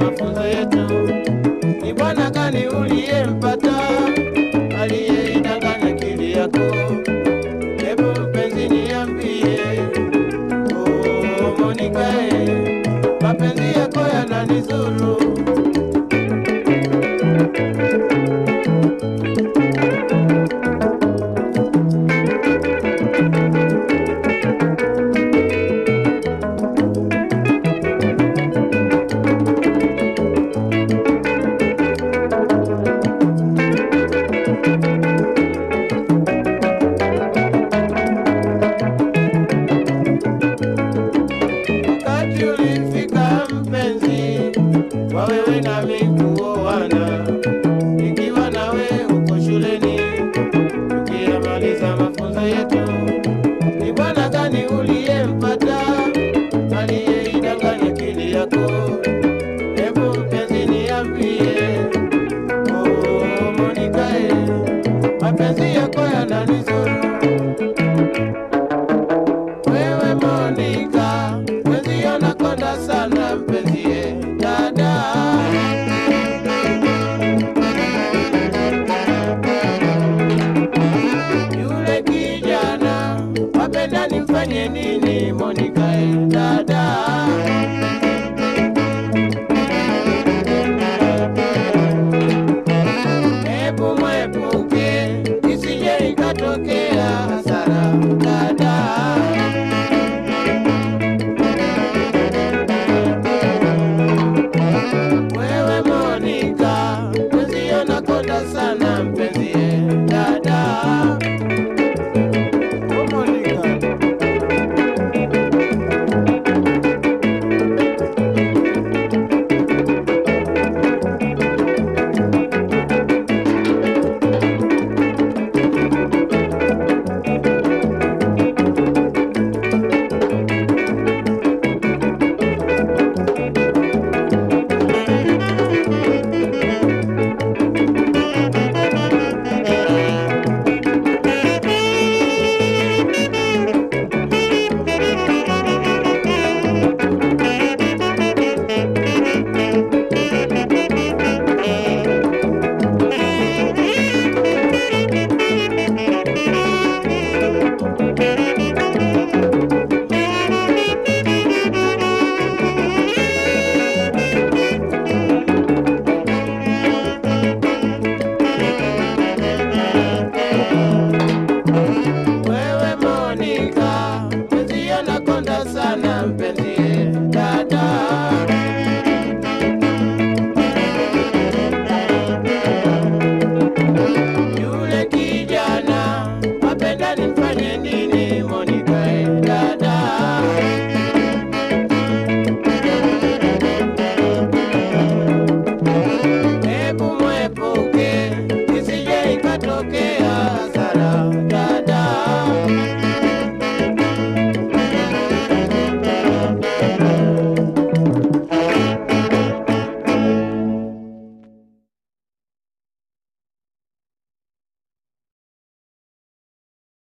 yetu. Ni bwana gani uliyempata aliyeidanganya akili yako? Hebu mpenzi niambie, oh Monica, eh, mapenzi yako yananizuru. mapenzi yako yananizuru. Wewe Monica, mwenzi anakonda sana mpenzie dada. Yule kijana wapenda nimfanye nini Monica dada Ebu que haces.